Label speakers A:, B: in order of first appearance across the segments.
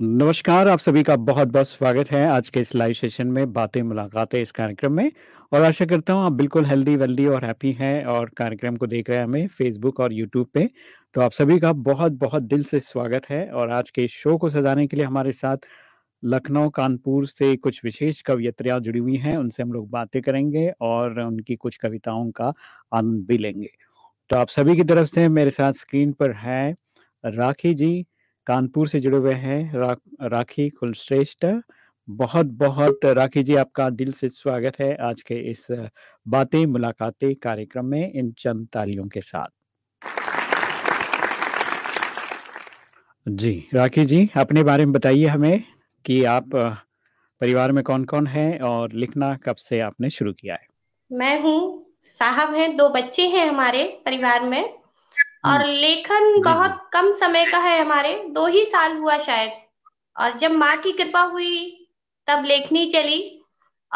A: नमस्कार, आप सभी का बहुत-बहुत स्वागत है आज के इस लाइव सेशन में बातें मुलाकातें इस कार्यक्रम में और आशा करता हूँ आप बिल्कुल हेल्दी-वेल्दी और हैप्पी हैं और कार्यक्रम को देख रहे हैं हमें फ़ेसबुक और यूट्यूब पे। तो आप सभी का बहुत-बहुत दिल से स्वागत है और आज के इस शो को सजाने के लिए हमारे साथ लखनऊ, कानपुर से कुछ विशेष कवयित्रियाँ जुड़ी हुई हैं, उनसे हम लोग बातें करेंगे और उनकी कुछ कविताओं का आनंद भी लेंगे। तो आप सभी की तरफ़ से मेरे साथ स्क्रीन पर है राखी जी, कानपुर से जुड़े हुए हैं रा राखी कुलश्रेष्ठ। बहुत-बहुत राखी जी आपका दिल से स्वागत है आज के इस बातें मुलाकातें कार्यक्रम में इन चंद तालियों के साथ। जी, राखी जी अपने बारे में बताइए हमें कि आप परिवार में कौन-कौन है और लिखना कब से आपने शुरू किया है?
B: मैं हूँ, साहब हैं, दो बच्चे हैं हमारे परिवार में और लेखन बहुत कम समय का है हमारे, दो ही साल हुआ शायद। और जब माँ की कृपा हुई, तब लेखनी चली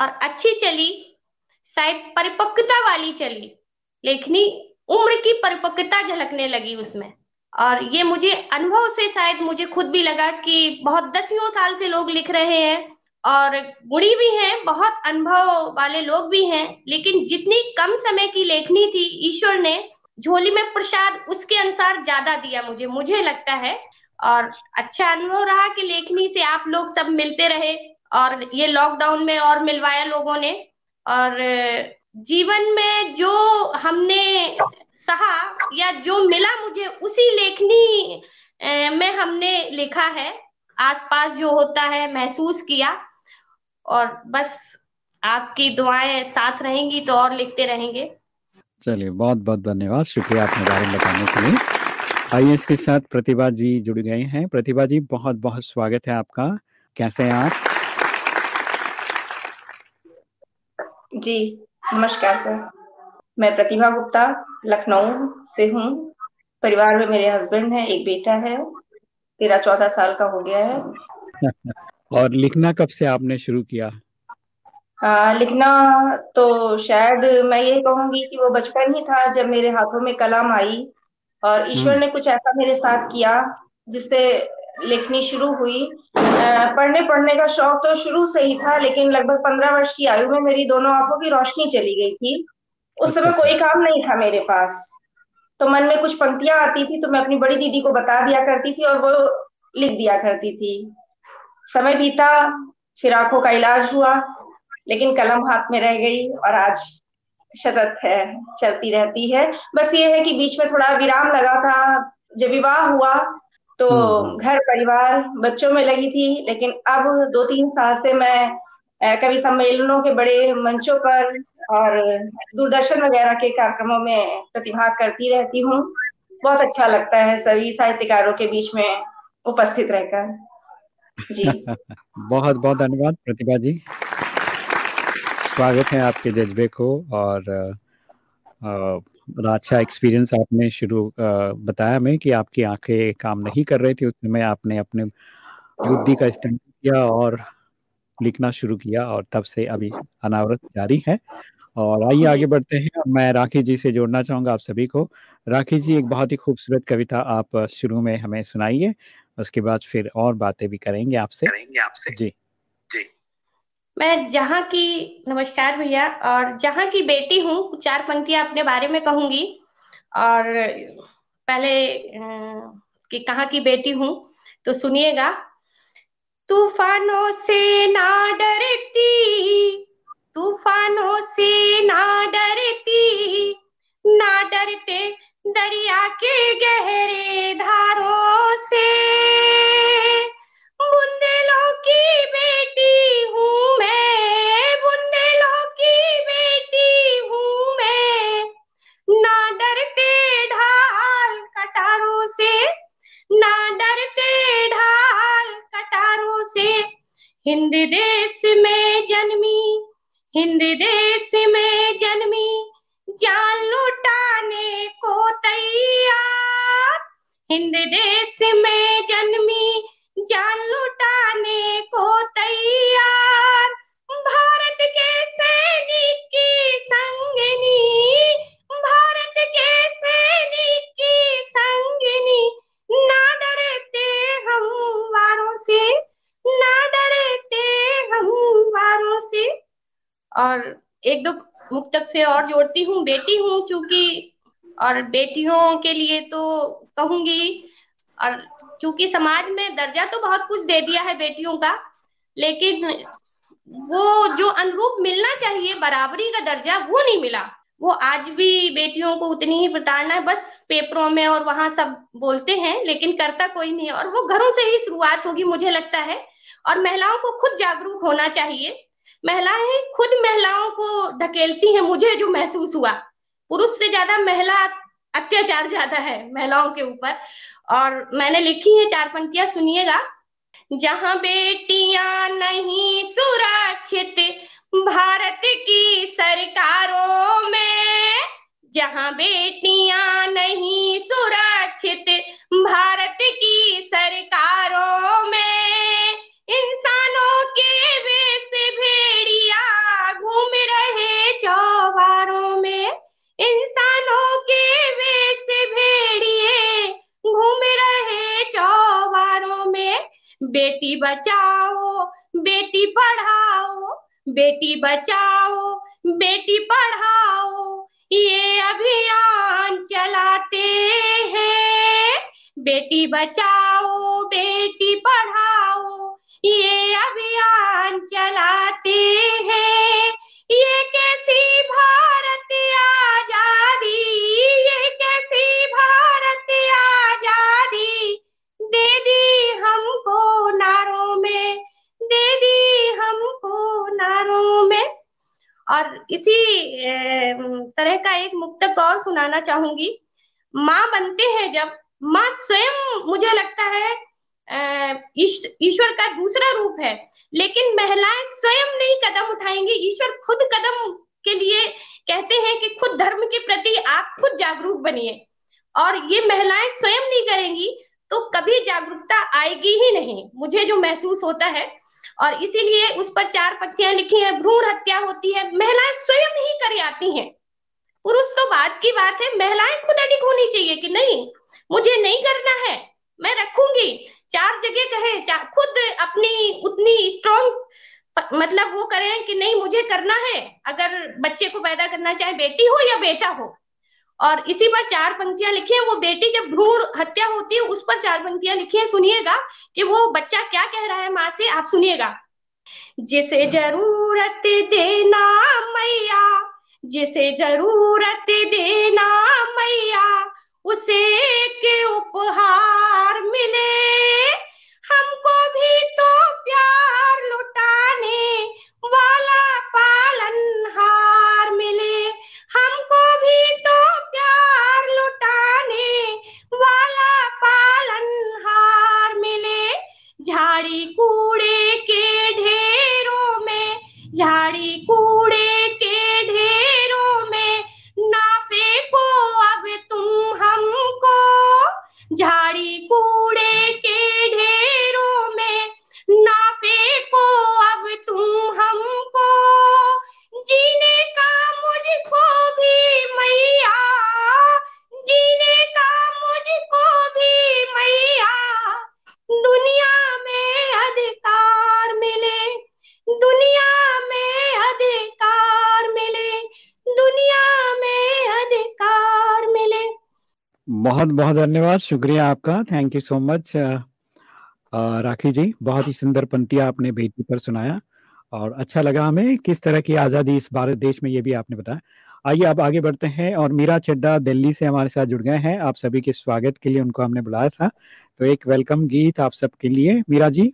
B: और अच्छी चली, शायद परिपक्वता वाली चली। लेखनी उम्र की परिपक्वता झलकने लगी उसमें। और ये मुझे अनुभव से शायद मुझे खुद भी लगा कि बहुत दसियों साल से लोग लिख रहे हैं और गुणी भी हैं, बहुत अनुभव वाले लोग भी हैं, लेकिन जितनी कम समय की लेखनी थी, ईश्वर ने झोली में प्रसाद उसके अनुसार ज़्यादा दिया मुझे, मुझे लगता है और अच्छा अनुभव रहा कि लेखनी से आप लोग सब मिलते रहे और ये लॉकडाउन में और मिलवाया लोगों ने। और जीवन में जो हमने सहा या जो मिला मुझे उसी लेखनी में हमने लिखा है, आस-पास जो होता है महसूस किया। और बस आपकी दुआएँ साथ रहेंगी तो और लिखते रहेंगे।
A: चलिए, बहुत-बहुत धन्यवाद, शुक्रिया अपने बारे में बताने के लिए। आइए इसके साथ प्रतिभा जी जुड़ गए हैं। प्रतिभा जी बहुत-बहुत स्वागत है आपका, कैसे हैं आप?
C: जी, नमस्कार सर। मैं प्रतिभा गुप्ता लखनऊ से हूँ। परिवार में मेरे हस्बैंड हैं, एक बेटा है, 13-14 साल का हो गया है।
A: और लिखना कब से आपने शुरू किया?
C: अ, लिखना तो शायद मैं यही कहूँगी कि वो बचपन ही था जब मेरे हाथों में कलम आई और ईश्वर ने कुछ ऐसा मेरे साथ किया जिससे लिखनी शुरू हुई। अ, पढ़ने-पढ़ने का शौक तो शुरू से ही था लेकिन लगभग 15 वर्ष की आयु में मेरी दोनों आँखों की रोशनी चली गई थी। उस
A: अच्छा,
C: समय
A: अच्छा।
C: कोई काम नहीं था मेरे पास, तो मन में कुछ पंक्तियाँ आती थी तो मैं अपनी बड़ी दीदी को बता दिया करती थी और वो लिख दिया करती थी। समय बीता, फिर आँखों का इलाज हुआ, लेकिन कलम हाथ में रह गई और आज शतत है, चलती रहती है। बस ये है कि बीच में थोड़ा विराम लगा था, जब विवाह हुआ तो
A: हुँ, हुँ।
C: घर-परिवार, बच्चों में लगी थी, लेकिन अब 2-3 साल से मैं कवि सम्मेलनों के बड़े मंचों पर और दूरदर्शन वगैरह के कार्यक्रमों में प्रतिभाग करती रहती हूँ। बहुत अच्छा लगता है सभी साहित्यकारों के बीच में उपस्थित रहकर। जी।
A: बहुत-बहुत धन्यवाद प्रतिभा जी। स्वागत है आपके जज़्बे को और अच्छा एक्सपीरियंस आपने शुरू बताया हमें कि आपकी आँखें काम नहीं कर रही थी, उस समय आपने अपने बुद्धि का इस्तेमाल किया और लिखना शुरू किया और तब से अभी अनावरत जारी है। और आइए आगे बढ़ते हैं, मैं राखी जी से जोड़ना चाहूँगा आप सभी को। राखी जी एक बहुत ही खूबसूरत कविता आप शुरू में हमें सुनाइए, उसके बाद फिर और बातें भी करेंगे आपसे।
B: करेंगे आपसे।
A: जी।
B: जी। मैं जहाँ की नमस्कार भैया और जहाँ की बेटी हूँ, चार पंक्तियाँ अपने बारे में कहूँगी और पहले कि कहाँ की बेटी हूँ, तो सुनिएगा। तूफ़ानों से ना डरती, तूफ़ानों से ना डरती, ना डरते दरिया के गहरे धारों से। बुंदेलों की बेटी हूँ मैं, बुंदेलों की बेटी हूँ मैं, ना डरते ढाल कटारों से, ना डरते ढाल कटारों से। हिंद देश में जन्मी, हिंद देश में जन्मी, जान लुटाने को तैयार। हिंद देश में जन्मी, जान लुटाने को तैयार। भारत के सैनिक की संगनी, भारत के सैनिक की संगनी। ना डरते हम वारों से, ना डरते हम वारों से। और एक दो मुक्तक से और जोड़ती हूँ, बेटी हूँ चूँकि, और बेटियों के लिए तो कहूँगी, और चूँकि समाज में दर्जा तो बहुत कुछ दे दिया है बेटियों का, लेकिन वो जो अनुरूप मिलना चाहिए, बराबरी का दर्जा वो नहीं मिला। वो आज भी बेटियों को उतनी ही प्रताड़ना है, बस पेपरों में और वहाँ सब बोलते हैं, लेकिन करता कोई नहीं और वो घरों से ही शुरुआत होगी, मुझे लगता है। और महिलाओं को खुद जागरूक होना चाहिए। महिलाएँ खुद महिलाओं को ढकेलती हैं, मुझे जो महसूस हुआ। पुरुष से ज़्यादा महिला अत्याचार ज़्यादा है महिलाओं के ऊपर। और मैंने लिखी है चार पंक्तियाँ, सुनिएगा। जहाँ बेटियाँ नहीं सुरक्षित, भारत की सरकारों में। जहाँ बेटियाँ नहीं सुरक्षित, भारत की सरकारों में। इंसानों के वेश भेड़िया घूम रहे चौबारों में। इंसानों के बेटी बचाओ, बेटी पढ़ाओ, बेटी बचाओ, बेटी पढ़ाओ, ये अभियान चलाते हैं। बेटी बचाओ, बेटी पढ़ाओ, ये अभियान चलाते सुनाना चाहूँगी। माँ बनते हैं जब। माँ स्वयं मुझे लगता है ईश्वर का दूसरा रूप है। लेकिन महिलाएँ स्वयं नहीं कदम उठाएँगी। ईश्वर खुद कदम के लिए कहते हैं कि खुद धर्म के प्रति आप खुद जागरूक बनिए। और ये महिलाएँ स्वयं नहीं करेंगी तो कभी जागरूकता आएगी ही नहीं, मुझे जो महसूस होता है। और इसीलिए उस पर चार पत्तियाँ लिखी है। भ्रूण हत्या होती है। महिलाएँ स्वयं ही कर आती हैं। पुरुष तो बात की बात है महिलाएँ खुद अडिग होनी चाहिए कि नहीं? मुझे नहीं करना है मैं रखूँगी। चार जगह कहे चार, खुद अपनी उतनी स्ट्रॉन्ग मतलब वो करें कि नहीं मुझे करना है। अगर बच्चे को पैदा करना चाहे बेटी हो या बेटा हो। और इसी पर चार पंक्तियाँ लिखी है वो बेटी जब भ्रूण हत्या होती है उस पर चार पंक्तियाँ लिखी है सुनिएगा कि वो बच्चा क्या कह रहा है माँ से आप सुनिएगा। जिसे ज़रूरत देना मैया जिसे ज़रूरत देना मैया, उसे के उपहार मिले। हमको भी तो प्यार लुटाने वाला पालनहार मिले। हमको भी तो प्यार लुटाने वाला पालनहार मिले। झाड़ी
A: बहुत धन्यवाद। शुक्रिया आपका। Thank you so much Rakhi ji. बहुत ही सुंदर पंक्तियाँ आपने बेटी पर सुनाया और अच्छा लगा हमें किस तरह की आज़ादी इस भारत देश में, ये भी आपने बताया। आइए आप आगे बढ़ते हैं और मीरा चड्डा दिल्ली से हमारे साथ जुड़ गए हैं। आप सभी के स्वागत के लिए उनको हमने बुलाया था। तो एक वेलकम गीत आप सबके लिए। मीरा जी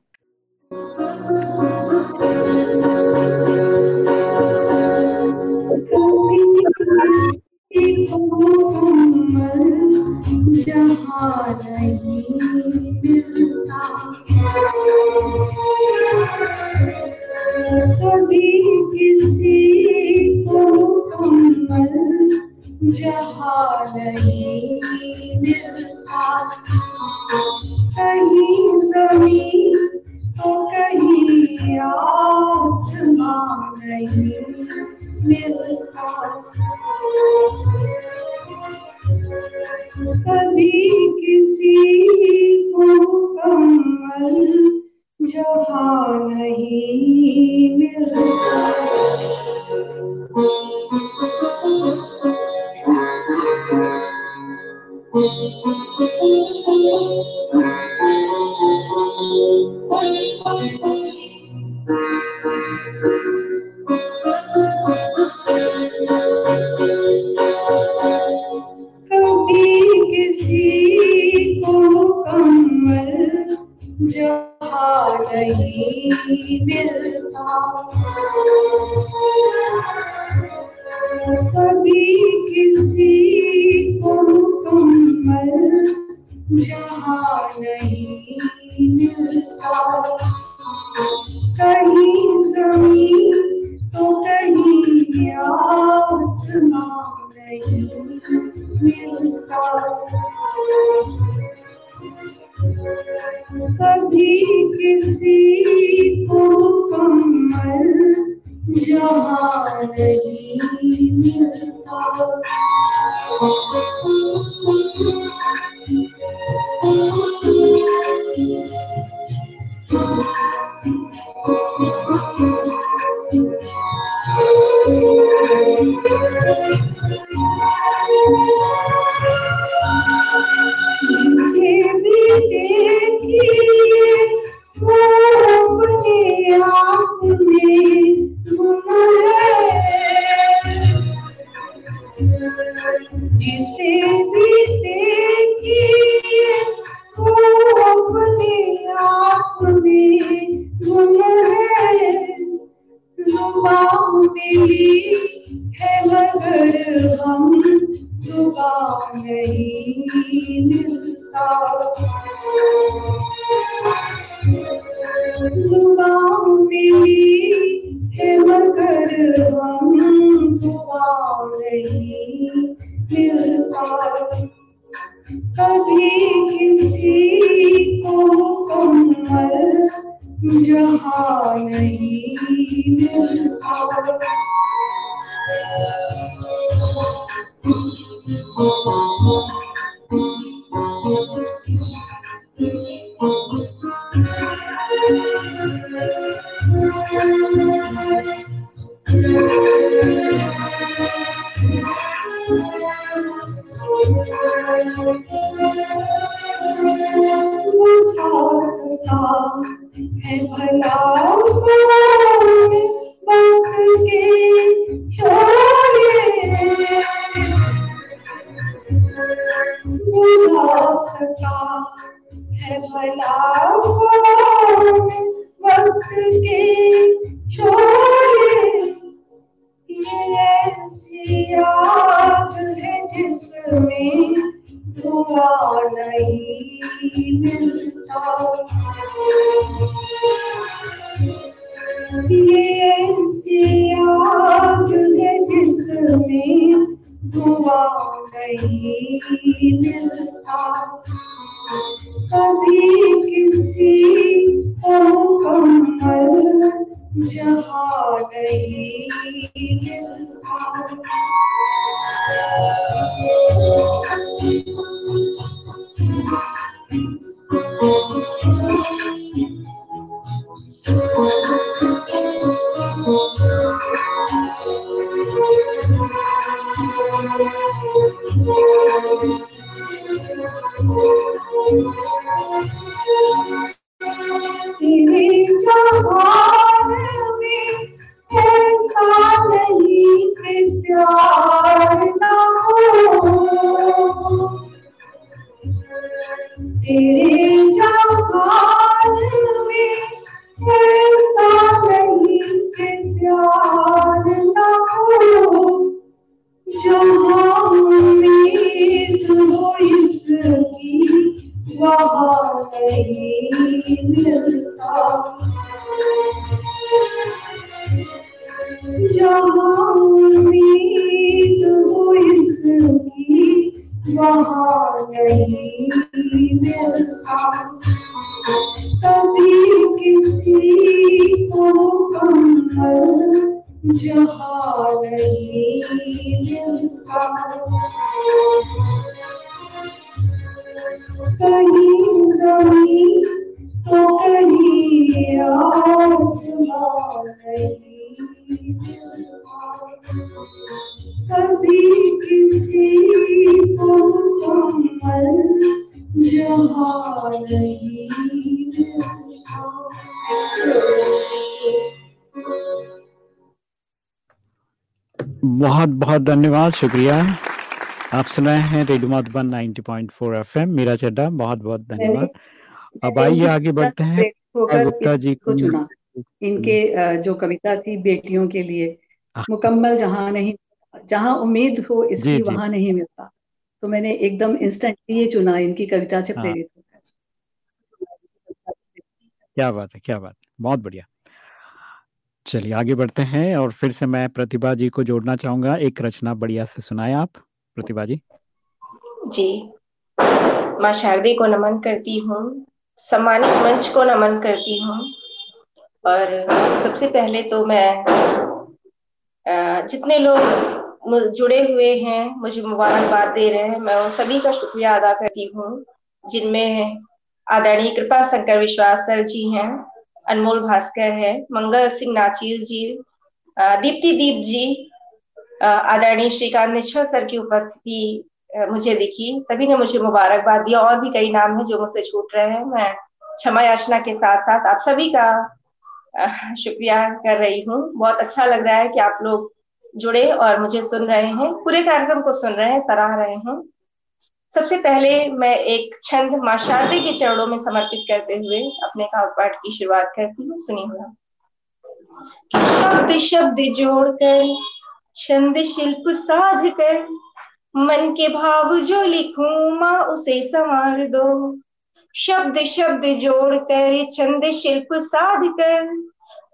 D: मिलता कभी किसी को कमल जहाँ
E: मुकम्मल जहाँ
A: बहुत धन्यवाद शुक्रिया। आप सुन रहे हैं रेडियो मधुबन 90.4 एफएम मेरा चड्डा बहुत बहुत धन्यवाद। अब आइए आगे बढ़ते हैं। गुप्ता जी को
E: चुना इनके जो कविता थी बेटियों के लिए मुकम्मल जहाँ नहीं जहाँ उम्मीद हो इसकी वहाँ नहीं मिलता। तो मैंने एकदम इंस्टेंटली ये चुना इनकी कविता से
A: हाँ।
E: प्रेरित होकर।
A: क्या बात है क्या बात है। बहुत बढ़िया। चलिए आगे बढ़ते हैं और फिर से मैं प्रतिभा जी को जोड़ना चाहूँगा। एक रचना बढ़िया से सुनाए आप, प्रतिभा जी।
C: जी। माँ शारदे को नमन करती हूँ, सम्मानित मंच को नमन करती हूँ और सबसे पहले तो मैं जितने लोग जुड़े हुए हैं, मुझे मुबारकबाद दे रहे हैं, मैं उन सभी का शुक्रिया अदा करती हूँ, जिनमें आदरणीय कृपा शंकर विश्वास सर जी हैं। अनमोल भास्कर है, मंगल सिंह नाचीर जी दीप्ति दीप जी आदरणीय श्रीकांत निश्चल सर की उपस्थिति मुझे दिखी। सभी ने मुझे मुबारकबाद दिया। और भी कई नाम है जो मुझसे छूट रहे हैं। मैं क्षमा याचना के साथ साथ आप सभी का शुक्रिया कर रही हूँ। बहुत अच्छा लग रहा है कि आप लोग जुड़े और मुझे सुन रहे हैं। पूरे कार्यक्रम को सुन रहे हैं, सराह रहे हैं। सबसे पहले मैं एक छंद माँ शारदे के चरणों में समर्पित करते हुए अपने काव्य पाठ की शुरुआत करती हूँ। सुनिए शब्द शब्द जोड़कर, छंद शिल्प साध कर मन के भाव जो लिखूं, माँ उसे संवार दो। शब्द शब्द जोड़कर, छंद शिल्प साध कर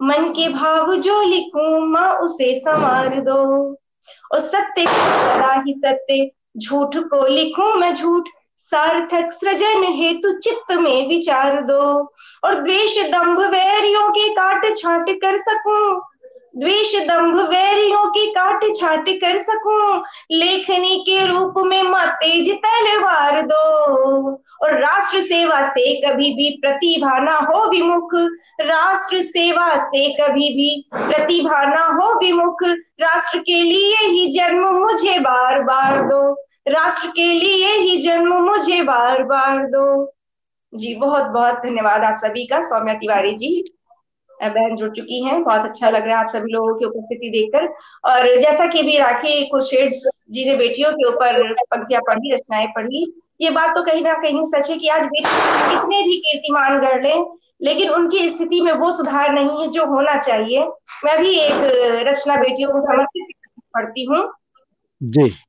C: मन के भाव जो लिखूं, माँ उसे संवार दो। और सत्य सदा ही सत्य झूठ को लिखू मैं झूठ? सार्थक सृजन हेतु चित्त में विचार दो। और द्वेष दंभ वैरियों के काट छाट कर सकूँ? द्वेष दंभ वैरियों की काट छाट कर सकूँ। लेखनी के रूप में माँ तेज तलवार दो। और राष्ट्र सेवा से कभी भी प्रतिभा ना हो विमुख। राष्ट्र सेवा से कभी भी प्रतिभा ना हो विमुख। राष्ट्र के लिए ही जन्म मुझे बार बार दो। राष्ट्र के लिए ही जन्म मुझे बार बार दो। जी बहुत बहुत धन्यवाद आप सभी का, सौम्या तिवारी जी। बहन जुड़ चुकी हैं। बहुत अच्छा लग रहा है आप सभी लोगों की उपस्थिति देखकर। और जैसा कि भी राखी कुशेड्स जी ने बेटियों के ऊपर पंक्तियाँ पढ़ी रचनाएँ पढ़ी ये बात तो कहीं ना कहीं सच है कि आज बेटियाँ कितने भी कीर्तिमान गढ़ लें लेकिन उनकी स्थिति में वो सुधार नहीं है जो होना चाहिए। मैं भी एक रचना बेटियों को समर्पित पढ़ती हूँ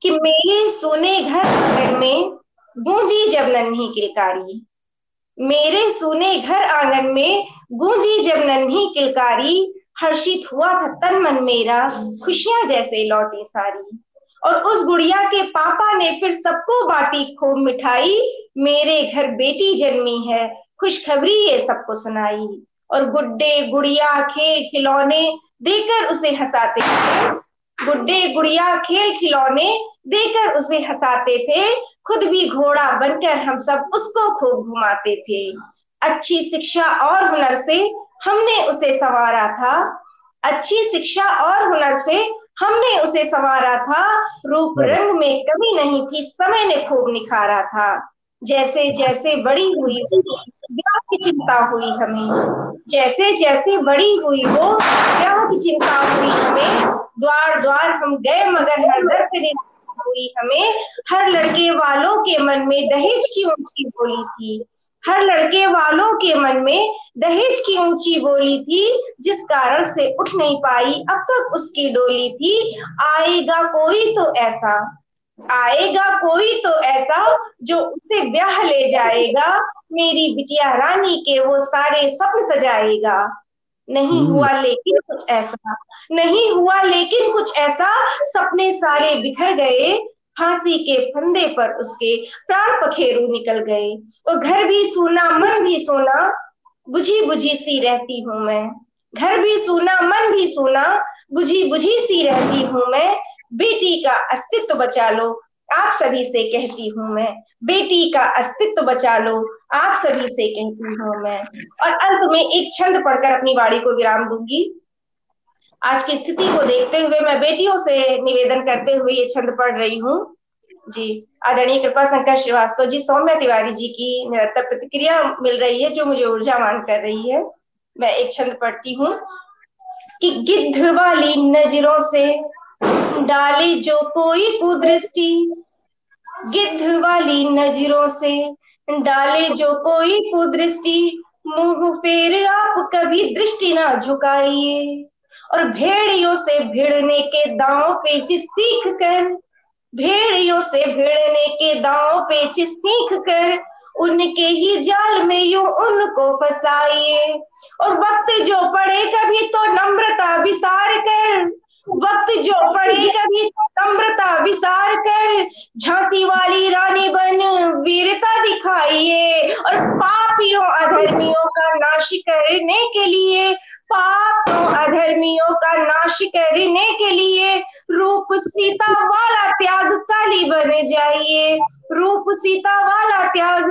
C: कि मेरे सोने घर आँगन में गूंजी जब नन्ही के किलकारी मेरे सोने घर आँगन में गूंजी जब नन्ही किलकारी, हर्षित हुआ था तन मन मेरा, खुशियाँ जैसे लौटी सारी। और उस गुड़िया के पापा ने फिर सबको बांटी खूब मिठाई, मेरे घर बेटी जन्मी है, खुशखबरी ये सबको सुनाई। और गुड्डे गुड़िया खेल खिलौने देकर उसे हंसाते थे। गुड्डे गुड़िया खेल खिलौने देकर उसे हंसाते थे, खुद भी घोड़ा बनकर हम सब उसको खूब घुमाते थे। अच्छी शिक्षा और हुनर से हमने उसे संवारा था। अच्छी शिक्षा और हुनर से हमने उसे संवारा था। रूप रंग में कमी नहीं थी समय ने खूब निखारा था। जैसे जैसे बड़ी हुई ब्याह की चिंता हुई हमें। जैसे जैसे बड़ी हुई वो ब्याह की चिंता हुई हमें। द्वार द्वार हम गए मगर हर दर हुई हमें हर लड़के वालों के मन में दहेज की ऊँची बोली थी। हर लड़के वालों के मन में दहेज की ऊँची बोली थी जिस कारण से उठ नहीं पाई। अब तक उसकी डोली थी आएगा कोई तो ऐसा आएगा कोई तो ऐसा जो उसे ब्याह ले जाएगा। मेरी बिटिया रानी के वो सारे स्वप्न सजाएगा। नहीं
A: हम्म।
C: हुआ लेकिन कुछ ऐसा नहीं हुआ लेकिन कुछ ऐसा। सपने सारे बिखर गए फांसी के फंदे पर उसके प्राण पखेरु निकल गए। और घर भी सूना, मन भी सोना बुझी बुझी सी रहती हूँ मैं। घर भी सूना, मन भी सोना बुझी बुझी सी रहती हूँ मैं। बेटी का अस्तित्व बचा लो, आप सभी से कहती हूँ मैं। बेटी का अस्तित्व बचा लो, आप सभी से कहती हूँ मैं। और अंत में एक छंद पढ़कर अपनी वाणी को विराम दूँगी। आज की स्थिति को देखते हुए मैं बेटियों से निवेदन करते हुए ये छंद पढ़ रही हूँ। जी, आदरणीय कृपा शंकर श्रीवास्तव जी, सौम्य तिवारी जी की निरंतर प्रतिक्रिया मिल रही है, जो मुझे ऊर्जावान कर रही है। मैं एक छंद पढ़ती हूँ कि गिद्ध वाली नज़रों से डाले जो कोई कुदृष्टि। गिद्ध वाली नज़रों से डाले जो कोई कुदृष्टि। मुँह फेर आप कभी दृष्टि ना झुकाइए। और भेड़ियों से भिड़ने के दांव पेच सीख कर, भेड़ियों से भिड़ने के दांव पेच सीख कर, उनके ही जाल में यू उनको फंसाइए। और वक्त जो पड़े कभी तो नम्रता विसार कर, वक्त जो पड़े कभी तो नम्रता विसार कर, झांसी वाली रानी बन, वीरता दिखाइए। और पापियों अधर्मियों का नाश करने के लिए पापों अधर्मियों का नाश करने के लिए रूप सीता वाला त्याग काली बन जाइए। रूप सीता वाला त्याग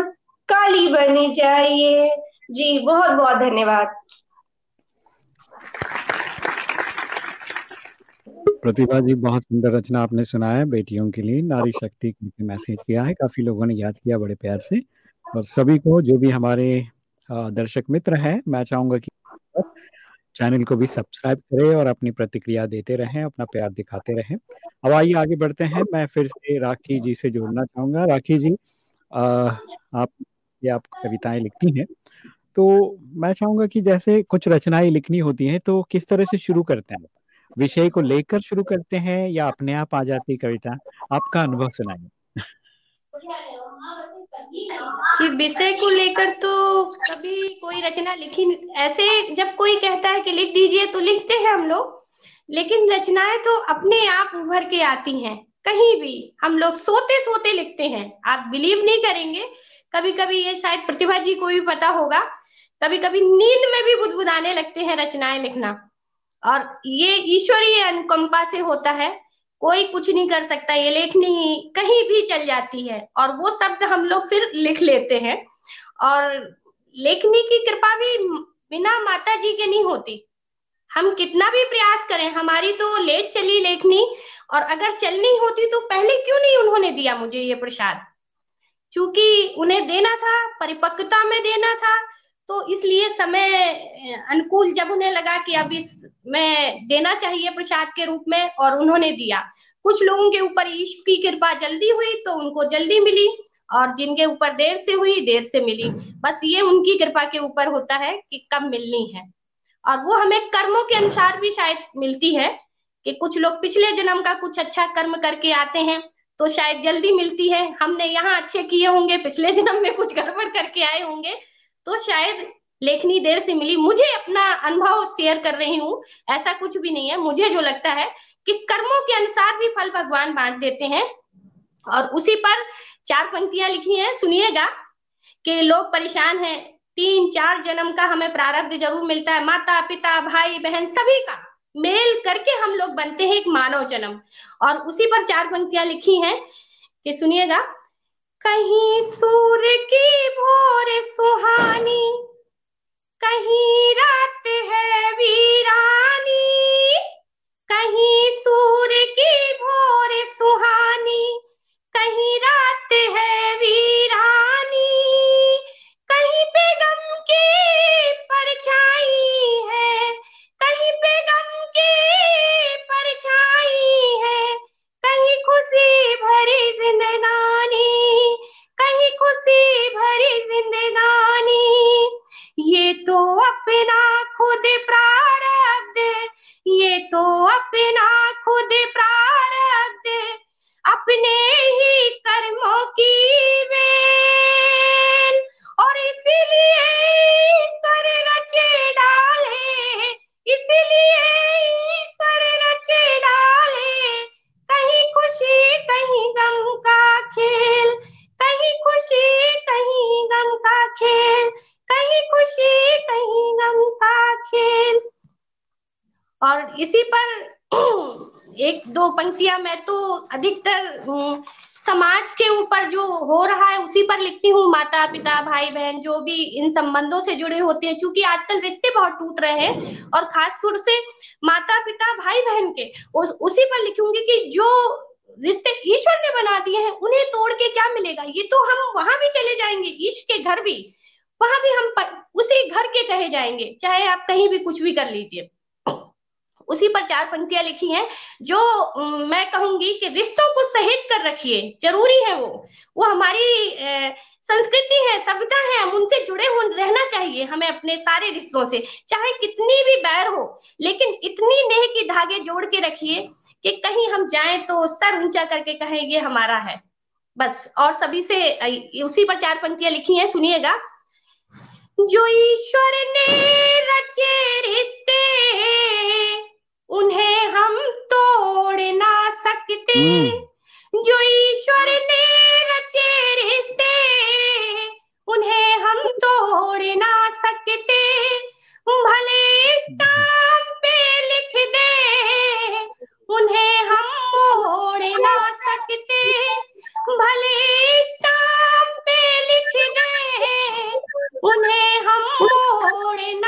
C: काली बन जाइए। जी बहुत बहुत धन्यवाद।
A: प्रतिभा जी, बहुत सुंदर रचना आपने सुनाया है बेटियों के लिए। नारी शक्ति के मैसेज किया है। काफ़ी लोगों ने याद किया बड़े प्यार से। और सभी को जो भी हमारे दर्शक मित्र हैं, मैं चाहूँगा कि चैनल को भी सब्सक्राइब करें और अपनी प्रतिक्रिया देते रहें अपना प्यार दिखाते रहें। अब आइए आगे बढ़ते हैं। मैं फिर से राखी जी से जोड़ना चाहूँगा। राखी जी आ, आप ये आप कविताएँ लिखती हैं। तो मैं चाहूँगा कि जैसे कुछ रचनाएँ लिखनी होती हैं तो किस तरह से शुरू करते हैं विषय को लेकर शुरू करते हैं या अपने आप आ जाती कविता? आपका अनुभव सुनाइए।
B: कि विषय को लेकर तो कभी कोई रचना लिखी ऐसे जब कोई कहता है कि लिख दीजिए तो लिखते हैं हम लोग, लेकिन रचनाएँ तो अपने आप उभर के आती हैं। कहीं भी हम लोग सोते सोते लिखते हैं। आप बिलीव नहीं करेंगे। कभी कभी ये शायद प्रतिभा जी को भी पता होगा। कभी कभी नींद में भी बुदबुदाने लगते हैं रचनाएँ लिखना। और ये ईश्वरीय अनुकंपा से होता है। कोई कुछ नहीं कर सकता, ये लेखनी कहीं भी चल जाती है। और वो शब्द हम लोग फिर लिख लेते हैं। और लेखनी की कृपा भी बिना माता जी के नहीं होती। हम कितना भी प्रयास करें, हमारी तो लेट चली लेखनी। और अगर चलनी होती तो पहले क्यों नहीं उन्होंने दिया मुझे ये प्रसाद? क्योंकि उन्हें देना था, परिपक्वता में देना था तो इसलिए समय अनुकूल जब उन्हें लगा कि अब इस, में देना चाहिए प्रसाद के रूप में और उन्होंने दिया। कुछ लोगों के ऊपर ईश्वर की कृपा जल्दी हुई तो उनको जल्दी मिली और जिनके ऊपर देर से हुई, देर से मिली। बस ये उनकी कृपा के ऊपर होता है कि कब मिलनी है। और वो हमें कर्मों के अनुसार भी शायद मिलती है कि कुछ लोग पिछले जन्म का कुछ अच्छा कर्म करके आते हैं तो शायद जल्दी मिलती है। हमने यहाँ अच्छे किए होंगे, पिछले जन्म में कुछ गड़बड़ करके आए होंगे तो शायद लेखनी देर से मिली। मुझे अपना अनुभव शेयर कर रही हूँ, ऐसा कुछ भी नहीं है। मुझे जो लगता है कि कर्मों के अनुसार भी फल भगवान बांट देते हैं। और उसी पर चार पंक्तियाँ लिखी हैं, सुनिएगा, कि लोग परेशान हैं। तीन चार जन्म का हमें प्रारब्ध ज़रूर मिलता है। माता, पिता, भाई, बहन, सभी का मेल करके हम लोग बनते हैं एक मानव जन्म। और उसी पर चार पंक्तियाँ लिखी हैं, कि सुनिएगा कहीं सूर्य की भोर सुहानी, कहीं रात है वीरानी, कहीं सूर्य की भोर सुहानी, कहीं रात है वीरानी, कहीं पे गम की परछाई है, कहीं पे गम की खुशी भरी जिंदगानी कहीं खुशी भरी जिंदगानी ये तो अपना खुद प्रारब्ध, ये तो अपना खुद प्रारब्ध, अपने ही कर्मों की वेल। और इसीलिए ईश्वर रचे डाले, इसीलिए ईश्वर रचे डाले इसी पर एक दो पंक्तियाँ मैं तो अधिकतर समाज के ऊपर जो हो रहा है उसी पर लिखती हूँ। माता पिता भाई बहन जो भी इन संबंधों से जुड़े होते हैं क्योंकि आजकल रिश्ते बहुत टूट रहे हैं और खासतौर से माता पिता भाई बहन के उस, उसी पर लिखूँगी कि जो रिश्ते ईश्वर ने बना दिए हैं उन्हें तोड़ के क्या मिलेगा? ये तो हम वहाँ भी चले जाएँगे ईश्वर के घर भी। वहाँ भी हम उसी घर के कहे जाएँगे चाहे आप कहीं भी कुछ भी कर लीजिए। उसी पर चार पंक्तियाँ लिखी हैं, जो मैं कहूँगी कि रिश्तों को सहेज कर रखिए, ज़रूरी है वो। वो हमारी संस्कृति है, सभ्यता है, हम उनसे जुड़े हुए रहना चाहिए हमें अपने सारे रिश्तों से, चाहे कितनी भी बैर हो, लेकिन इतनी नेह की धागे जोड़ के रखिए कि कहीं हम जाएँ तो सर ऊँचा करके कहें, ये हमारा है। बस, और सभी से उसी पर चार पंक्तियाँ लिखी हैं, सुनिएगा। जो ईश्वर ने रचे रिश्ते उन्हें हम तोड़ ना सकते। हम्म। जो ईश्वर ने रचे रिश्ते उन्हें हम तोड़ ना सकते। भले स्टाम पे लिख दे उन्हें हम मोड़ ना सकते। भले स्टाम पे लिख दे उन्हें हम मोड़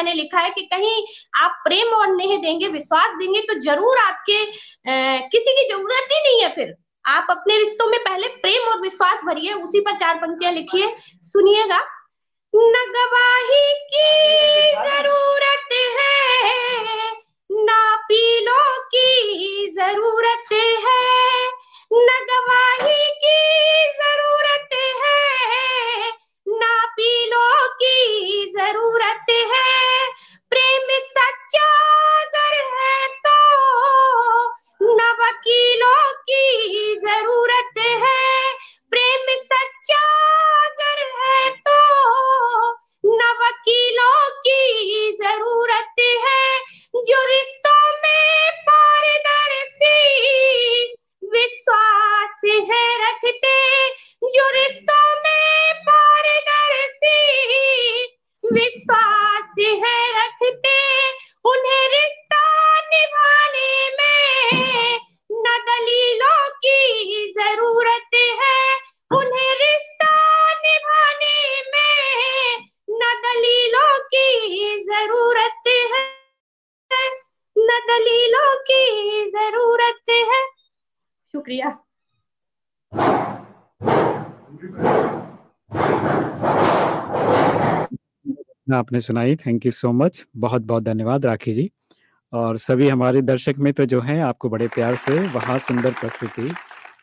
B: मैंने लिखा है कि कहीं आप प्रेम और नेह देंगे विश्वास देंगे तो ज़रूर आपके आ, किसी की ज़रूरत ही नहीं है फिर। आप अपने रिश्तों में पहले प्रेम और विश्वास भरिए उसी पर चार पंक्तियाँ लिखिए। सुनिएगा। न गवाही की ज़रूरत है ना पीलो की ज़रूरत है न गवाही की ज़रूरत है। ना पीलो की ज़रूरत है। प्रेम सच्चा अगर है तो न वकीलों की ज़रूरत है।
A: आपने सुनाई। थैंक यू सो मच बहुत बहुत धन्यवाद राखी जी। और सभी हमारे दर्शक मित्र जो हैं, आपको बड़े प्यार से बहुत सुंदर प्रस्तुति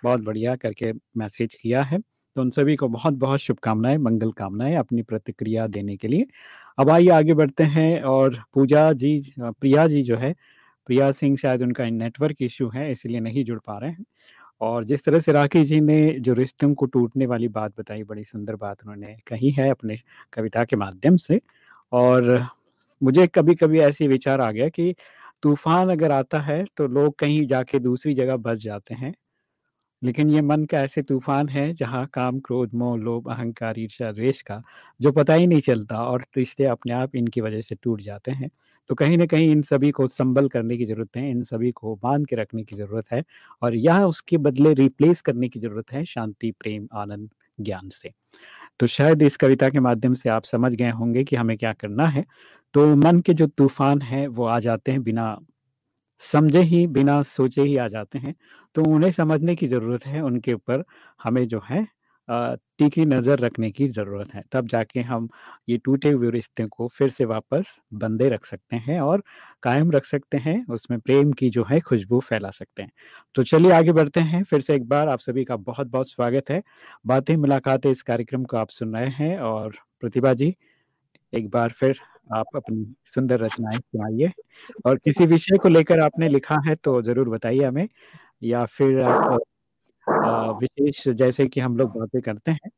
A: बहुत बढ़िया करके मैसेज किया है। तो उन सभी को बहुत बहुत शुभकामनाएँ, मंगल कामनाएँ अपनी प्रतिक्रिया देने के लिए। अब आइए आगे बढ़ते हैं और पूजा जी, प्रिया जी जो है, प्रिया सिंह शायद उनका नेटवर्क इशू है, इसलिए नहीं जुड़ पा रहे हैं। और जिस तरह से राखी जी ने जो रिश्तों को टूटने वाली बात बताई, बड़ी सुंदर बात उन्होंने कही है अपने कविता के माध्यम से। और मुझे कभी कभी ऐसे विचार आ गया कि तूफ़ान अगर आता है तो लोग कहीं जाके दूसरी जगह बस जाते हैं। लेकिन ये मन का ऐसे तूफ़ान है, जहाँ काम, क्रोध, मोह, लोभ, अहंकार ईर्षा द्वेष का जो पता ही नहीं चलता और रिश्ते अपने आप इनकी वजह से टूट जाते हैं। तो कहीं ना कहीं इन सभी को संभल करने की ज़रूरत है, इन सभी को बाँध के रखने की ज़रूरत है और यह उसके बदले रिप्लेस करने की ज़रूरत है शांति, प्रेम, आनंद, ज्ञान से। तो शायद इस कविता के माध्यम से आप समझ गए होंगे कि हमें क्या करना है। तो मन के जो तूफ़ान है, वो आ जाते हैं बिना समझे ही, बिना सोचे ही आ जाते हैं। तो उन्हें समझने की ज़रूरत है, उनके ऊपर हमें जो है तीखी नज़र रखने की ज़रूरत है। तब जाके हम ये टूटे हुए रिश्ते को फिर से वापस बंदे रख सकते हैं और कायम रख सकते हैं, उसमें प्रेम की जो है खुशबू फैला सकते हैं। तो चलिए आगे बढ़ते हैं, फिर से एक बार आप सभी का बहुत बहुत स्वागत है। बातें मुलाकातें इस कार्यक्रम को आप सुन रहे हैं और प्रतिभा जी, एक बार फिर आप अपनी सुंदर रचनाएँ सुनाइए। और किसी विषय को लेकर आपने लिखा है तो ज़रूर बताइए हमें या फिर आप विशेष जैसे कि हम लोग बातें करते हैं,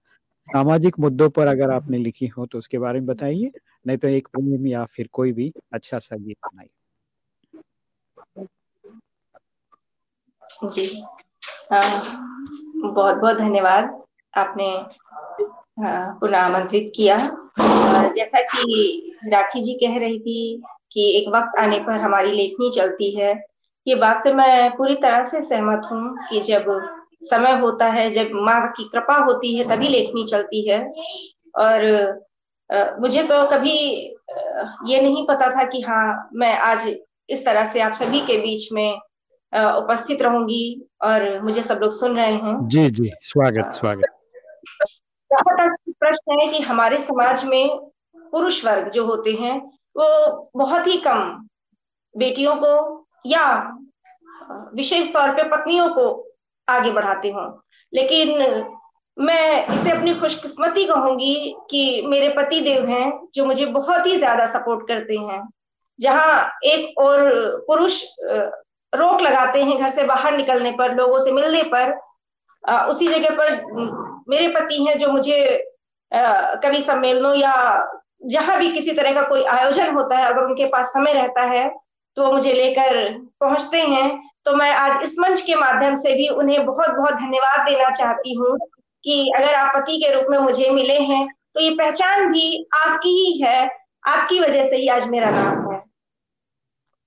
A: सामाजिक मुद्दों पर अगर आपने लिखी हो तो उसके बारे में बताइए, नहीं तो एक प्रेम या फिर कोई भी अच्छा सा गीत बनाइए।
C: जी। हाँ बहुत बहुत धन्यवाद, आपने पुनः आमंत्रित किया। जैसा कि राखी जी कह रही थी कि एक वक्त आने पर हमारी लेखनी चलती है, ये बात से मैं पूरी तरह से सहमत हूँ कि जब समय होता है जब माँ की कृपा होती है तभी लेखनी चलती है। और मुझे तो कभी ये नहीं पता था कि हाँ मैं आज इस तरह से आप सभी के बीच में उपस्थित रहूँगी और मुझे सब लोग सुन रहे हैं।
A: जी जी। स्वागत स्वागत।
C: तक प्रश्न है कि हमारे समाज में पुरुष वर्ग जो होते हैं वो बहुत ही कम बेटियों को या विशेष तौर पे पत्नियों को आगे बढ़ाते हों। लेकिन मैं इसे अपनी खुशकिस्मती कहूँगी कि मेरे पति देव हैं जो मुझे बहुत ही ज़्यादा सपोर्ट करते हैं। जहाँ एक और पुरुष रोक लगाते हैं घर से बाहर निकलने पर, लोगों से मिलने पर उसी जगह पर मेरे पति हैं जो मुझे कवि सम्मेलनों या जहाँ भी किसी तरह का कोई आयोजन होता है, अगर उनके पास समय रहता है तो मुझे लेकर पहुँचते हैं। तो मैं आज इस मंच के माध्यम से भी उन्हें बहुत बहुत धन्यवाद देना चाहती हूँ कि अगर आप पति के रूप में मुझे मिले हैं तो ये पहचान भी आपकी ही है। आपकी वजह से ही आज मेरा नाम है।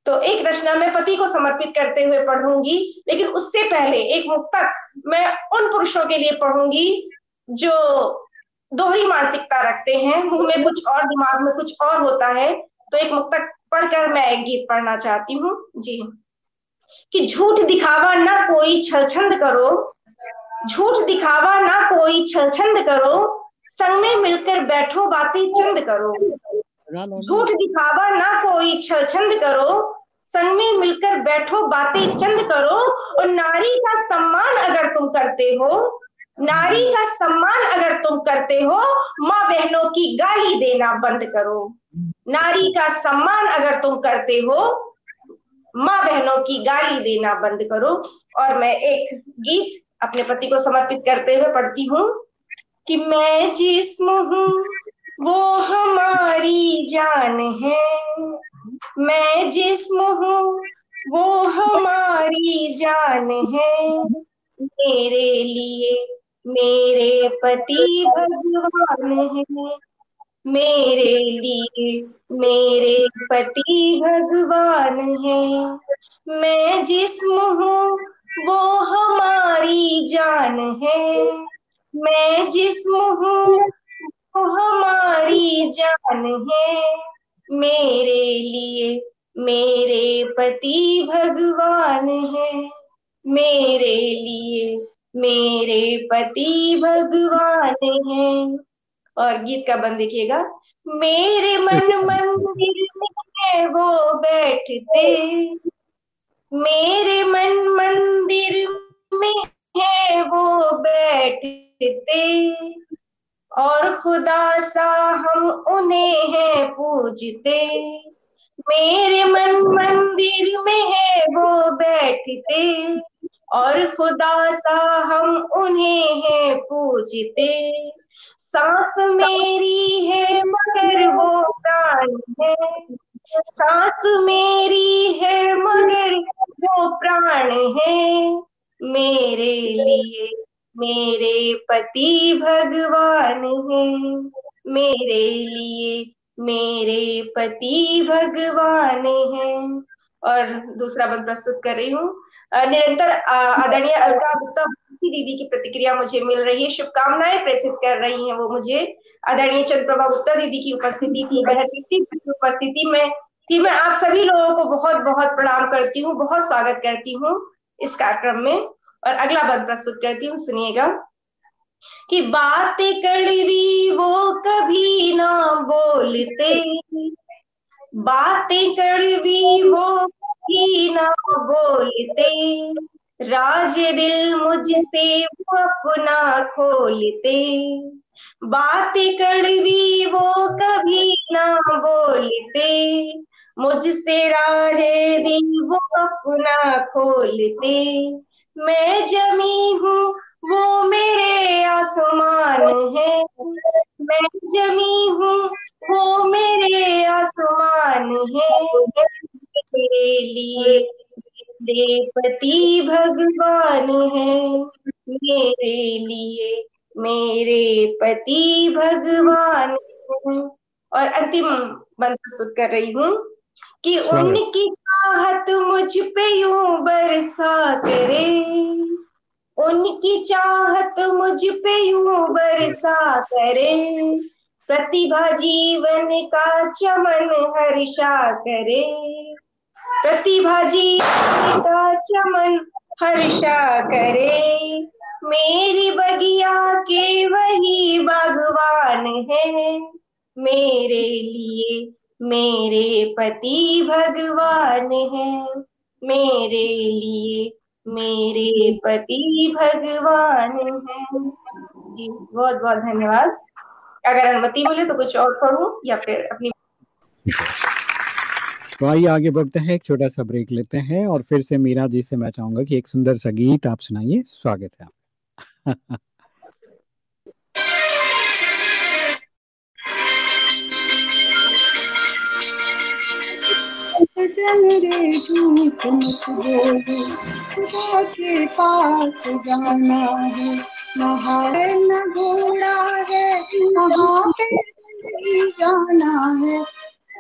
C: तो एक रचना मैं पति को समर्पित करते हुए पढ़ूँगी, लेकिन उससे पहले एक मुक्तक मैं उन पुरुषों के लिए पढ़ूँगी जो दोहरी मानसिकता रखते हैं। मुँह में कुछ और, दिमाग में कुछ और होता है तो एक मुक्तक पढ़कर मैं एक गीत पढ़ना चाहती हूँ। जी। कि झूठ दिखावा ना कोई छलछंद करो, झूठ दिखावा ना कोई छलछंद करो, संग में मिलकर बैठो बातें चंद करो। झूठ दिखावा ना कोई छलछंद करो, संग में मिलकर बैठो बातें चंद करो, और नारी का सम्मान अगर तुम करते हो, नारी का सम्मान अगर तुम करते हो, माँ बहनों की गाली देना बंद करो। नारी का सम्मान अगर तुम करते हो माँ बहनों की गाली देना बंद करो और मैं एक गीत अपने पति को समर्पित करते हुए पढ़ती हूँ कि मैं जिस्म हूँ, वो हमारी जान है। मैं जिस्म हूँ, वो हमारी जान है। मेरे लिए मेरे पति भगवान है। मेरे लिए मेरे पति भगवान है। मैं जिस्म हूँ वो हमारी जान है। मैं जिस्म हूँ वो हमारी जान है। मेरे लिए मेरे पति भगवान है। मेरे लिए मेरे पति भगवान है। और गीत का बंद देखिएगा। मेरे मन मंदिर में वो बैठते मेरे मन मंदिर में है वो बैठते और खुदा सा हम उन्हें हैं पूजते। मेरे मन मंदिर में है वो बैठते और खुदा सा हम उन्हें हैं पूजते। सांस मेरी है, मगर वो प्राण है। सांस मेरी है, मगर वो प्राण है। मेरे लिए मेरे पति भगवान है। मेरे लिए मेरे पति भगवान है। और दूसरा बंद प्रस्तुत कर रही हूँ। निरंतर आदरणीय अलका गुप्ता दीदी की प्रतिक्रिया मुझे मिल रही है, शुभकामनाएँ प्रेषित कर रही हैं वो मुझे। आदरणीय चंद्रप्रभा गुप्ता दीदी की उपस्थिति थी, बहन उपस्थिति में थी। मैं आप सभी लोगों को बहुत बहुत प्रणाम करती हूँ, बहुत स्वागत करती हूँ इस कार्यक्रम में। और अगला बंद प्रस्तुत करती हूँ, सुनिएगा। कि बातें कड़वी वो कभी ना बोलते, बातें कड़वी वो कभी ना बोलते। राज दिल मुझसे वो अपना खोलते। बातें कड़वी वो कभी ना बोलते। रोज से राहे दिल वो अपना खोलते। मैं जमी हूँ, वो मेरे आसमान है। मैं जमी हूँ, वो मेरे आसमान है। मेरे लिए भगवान है। मेरे लिए मेरे पति भगवान है। और अंतिम बंद कर रही हूँ कि उनकी चाहत मुझ पे यूँ बरसा करे। उनकी चाहत मुझ पे यूँ बरसा करे। प्रतिभा जीवन का चमन हर्षा करे। प्रतिभा जीवन का चमन, हर्षा करे। मेरी बगिया के वही भगवान है। मेरे लिए मेरे पति भगवान है। मेरे लिए मेरे पति भगवान है। जी, बहुत बहुत धन्यवाद। अगर अनुमति मिले तो कुछ और पढ़ूं या फिर अपनी
A: तो आइए आगे बढ़ते हैं, एक छोटा सा ब्रेक लेते हैं और फिर से मीरा जी से मैं चाहूँगा कि एक सुंदर सा गीत आप सुनाइए, स्वागत है।
E: सजन रे झूठ मत बोलो खुदा के पास जाना है न घोड़ा है नहीं जाना है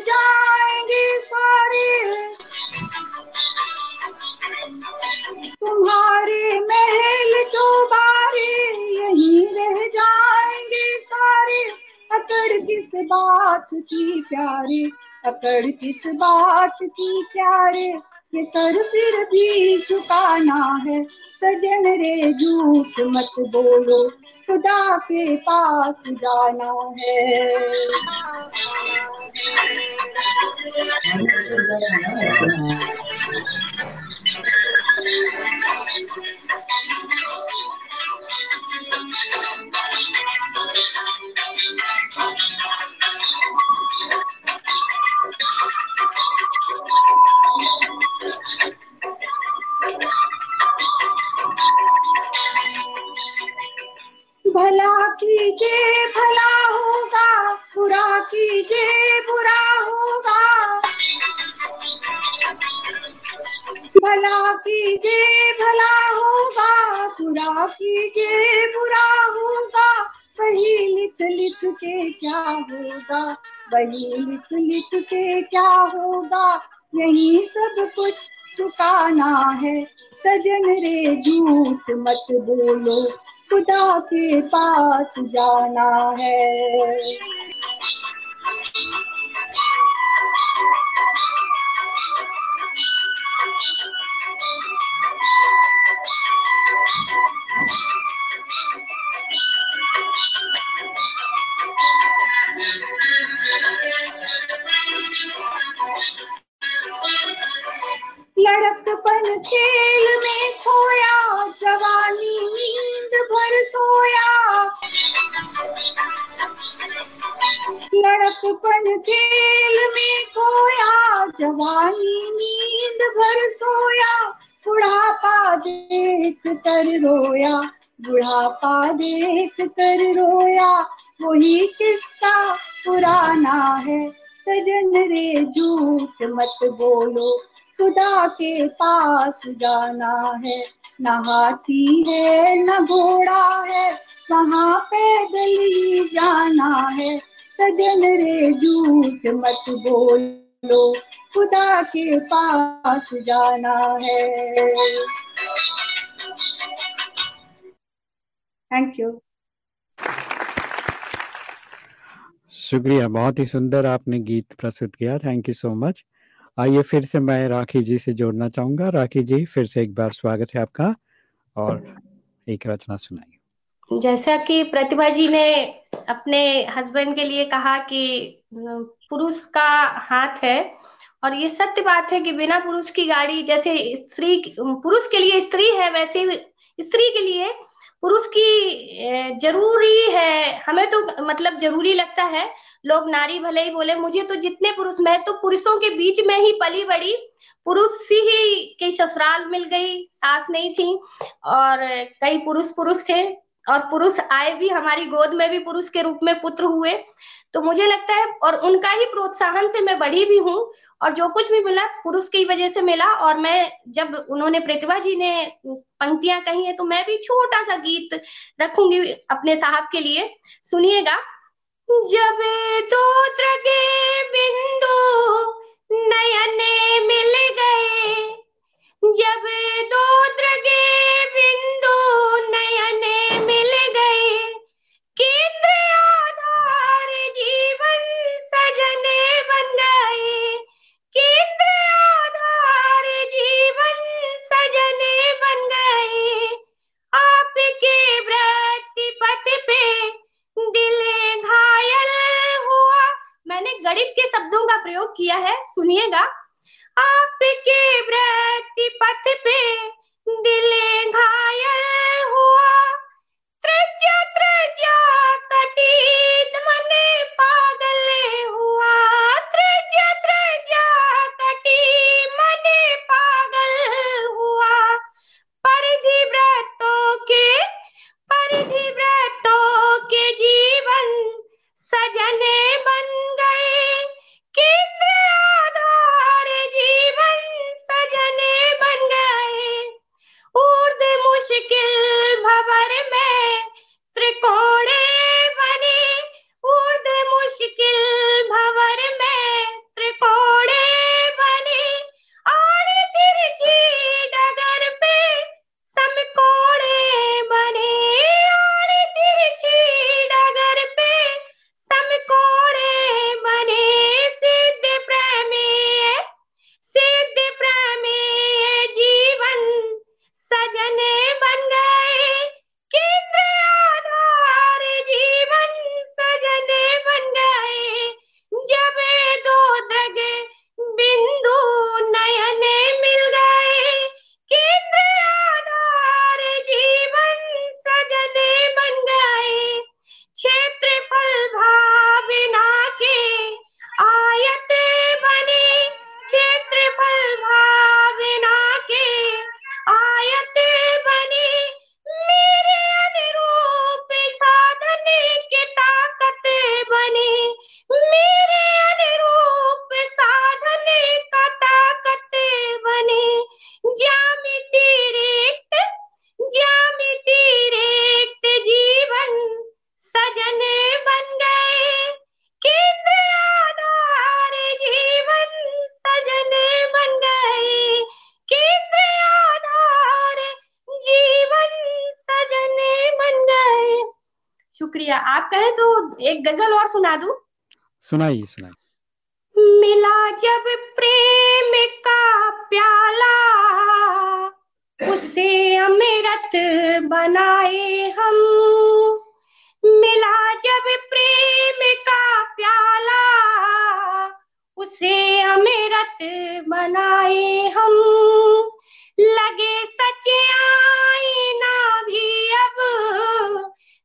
E: जाएँगे सारे। तुम्हारे महल चौबारे, यही रह जाएँगे सारे। अकड़ किस बात की प्यारे, अकड़ किस बात की प्यारे। ये सर फिर भी झुकाना है, सजन रे झूठ मत बोलो, खुदा के पास जाना है। भला कीजिए वही लिख लिख के क्या होगा? यही सब कुछ चुकाना है। सजन रे, झूठ मत बोलो। खुदा के पास जाना है। जाना है न हाथी है, न घोड़ा है, वहाँ पैदल ही जाना है। सजन रे, झूठ मत बोलो, खुदा के पास जाना है। थैंक यू
A: शुक्रिया, बहुत ही सुंदर आपने गीत प्रस्तुत किया। थैंक यू सो मच आइए फिर से मैं राखी जी से जोड़ना चाहूँगा। राखी जी, फिर से एक बार स्वागत है आपका और एक रचना सुनाइए।
B: जैसा कि प्रतिभा जी ने अपने हस्बैंड के लिए कहा कि पुरुष का हाथ है और ये सत्य बात है कि बिना पुरुष की गाड़ी, जैसे स्त्री, पुरुष के लिए स्त्री है, वैसे स्त्री के लिए पुरुष की ज़रूरी है, हमें तो मतलब ज़रूरी लगता है, लोग नारी भले ही बोले, मुझे तो जितने पुरुष, मैं तो पुरुषों के बीच में ही पली बड़ी, पुरुष ही के ससुराल मिल गई, सास नहीं थी, और कई पुरुष पुरुष थे, और पुरुष आए भी, हमारी गोद में भी पुरुष के रूप में पुत्र हुए तो मुझे लगता है, और उनका ही प्रोत्साहन से मैं बड़ी भी हूँ और जो कुछ भी मिला, पुरुष की वजह से मिला। और मैं, जब उन्होंने प्रतिभा जी ने पंक्तियाँ कही है तो मैं भी छोटा सा गीत रखूँगी अपने साहब के लिए। सुनिएगा। जब दो त्रगे बिंदु नयने मिल गए, जब दो त्रगे बिंदु नयने पे दिल घायल हुआ। मैंने गणित के शब्दों का प्रयोग किया है, सुनिएगा। आपके वृत्ति पथ पे दिल घायल हुआ। त्रजा त्रजा कटी मन पागल हुआ। त्रजा त्रजा कटी मन पागल हुआ। परिधि व्रतों के, परिधि मुश्किल भवर में त्रिकोणे
A: सुनाइए सुनाइए
B: मिला जब प्रेम का प्याला, उसे अमृत बनाए हम। मिला जब प्रेम का प्याला, उसे अमृत बनाए हम। लगे सचे आईना भी अब,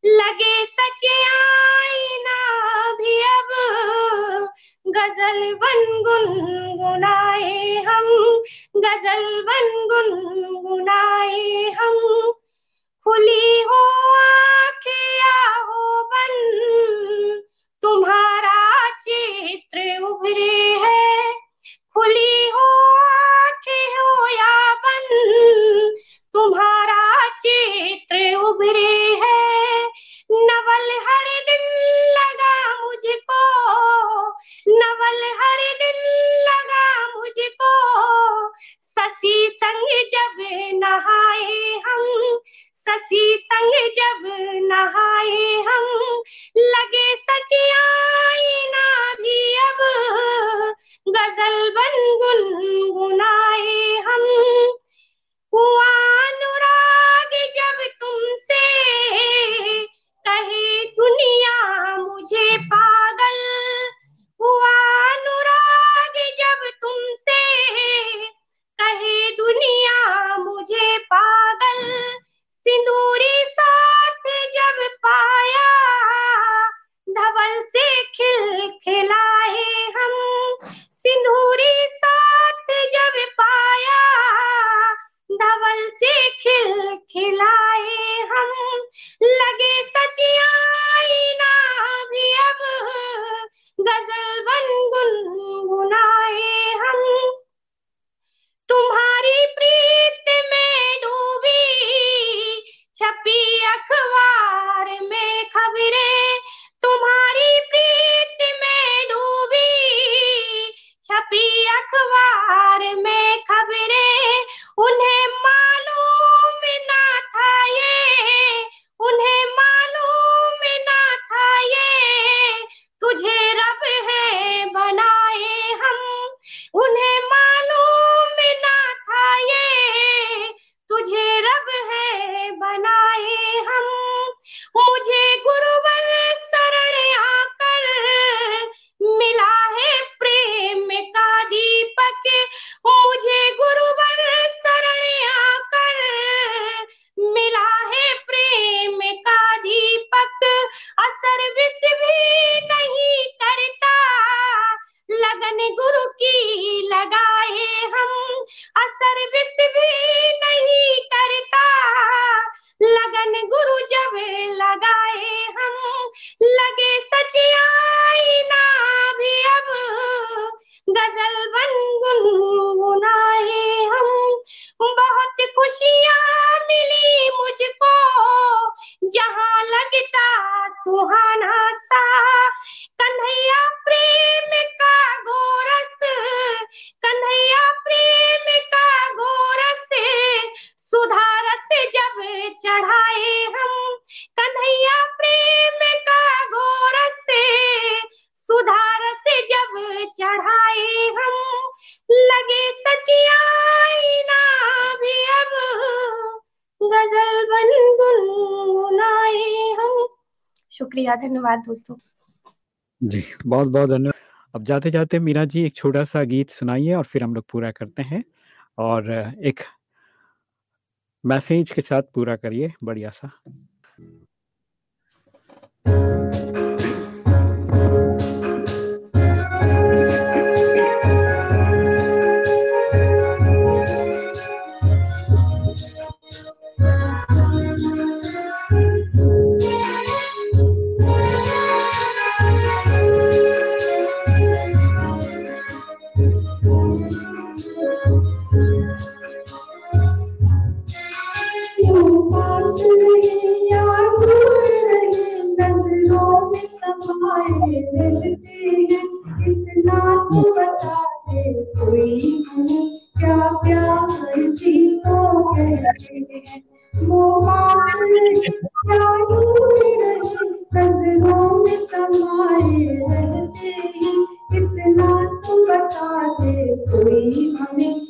B: लगे सचे आईना गज़ल बन गुनगुनाए हम, गज़ल बन गुनगुनाए हम। खुली हो आँखें या हो बंद तुम्हारा चित्र उभरे है। खुली हो हो या बन, तुम्हारा चित्र उभरे है। नवल हर दिन लगा मुझको। नवल हर दिन लगा मुझको। ससी संग जब नहाए हम, ससी संग जब नहाए हम, लगे सचियाई ना भी अब। गज़ल बन गुनगुनाए हम। कुआ अनुराग जब तुमसे कहे दुनिया मुझे पागल। हुआ अनुराग जब तुमसे कहे दुनिया मुझे पागल। सिंदूरी साथ जब पाया, धवल से खिल खिलाए हम। सिंदूरी साथ जब पाया, धवल से खिल खिलाए हम। लगे ना भी अब गज़ल बन गुनगुनाए हम तुम्हारी प्रीत में डूबी छपी अखबार में खबरें, तुम्हारी प्रीत में डूबी छपी अखबार में मिली मुझको जहाँ लगता सुहाना शुक्रिया धन्यवाद दोस्तों।
A: जी बहुत बहुत धन्यवाद। अब जाते जाते मीरा जी एक छोटा सा गीत सुनाइए और फिर हम लोग पूरा करते हैं। और एक मैसेज के साथ पूरा करिए, बढ़िया सा।
E: कोई हमें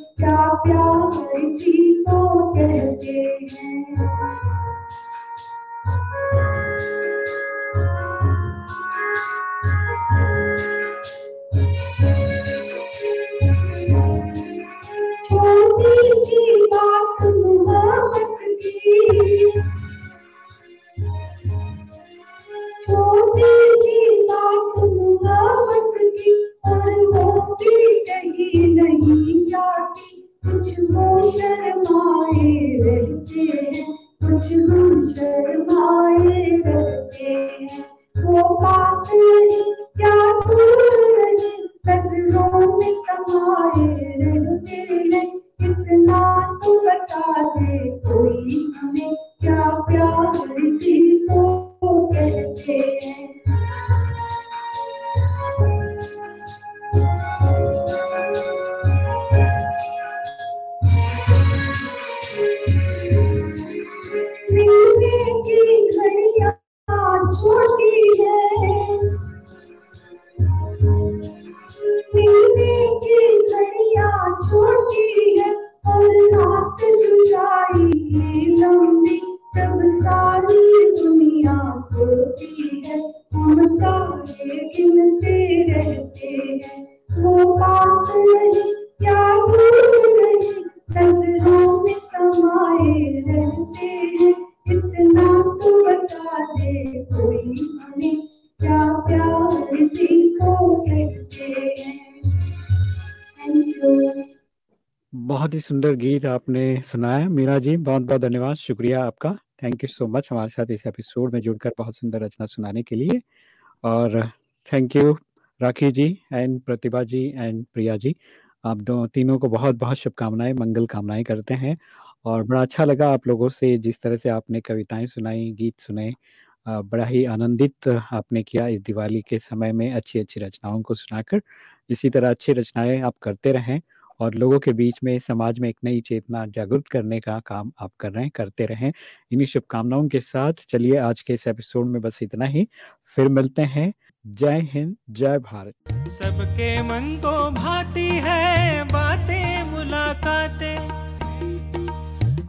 A: बहुत ही सुंदर गीत आपने सुनाया। मीरा जी, बहुत बहुत धन्यवाद। शुक्रिया आपका। थैंक यू सो मच हमारे साथ इस एपिसोड में जुड़कर बहुत सुंदर रचना सुनाने के लिए। और thank you Rakhi ji and Pratibha ji and Priya ji. आप दो, तीनों को बहुत बहुत शुभकामनाएँ, मंगल कामनाएँ करते हैं। और बड़ा अच्छा लगा आप लोगों से जिस तरह से आपने कविताएँ सुनाई, गीत सुने। बड़ा ही आनंदित आपने किया इस दिवाली के समय में अच्छी अच्छी रचनाओं को सुनाकर। इसी तरह अच्छी रचनाएँ आप करते रहें और लोगों के बीच में, समाज में एक नई चेतना जागरूक करने का काम आप कर रहे हैं, करते रहें। इन्हीं शुभकामनाओं के साथ चलिए आज के इस एपिसोड में बस इतना ही। फिर मिलते हैं। जय हिंद, जय भारत।
F: सबके मन को भाती है, बातें, मुलाकातें।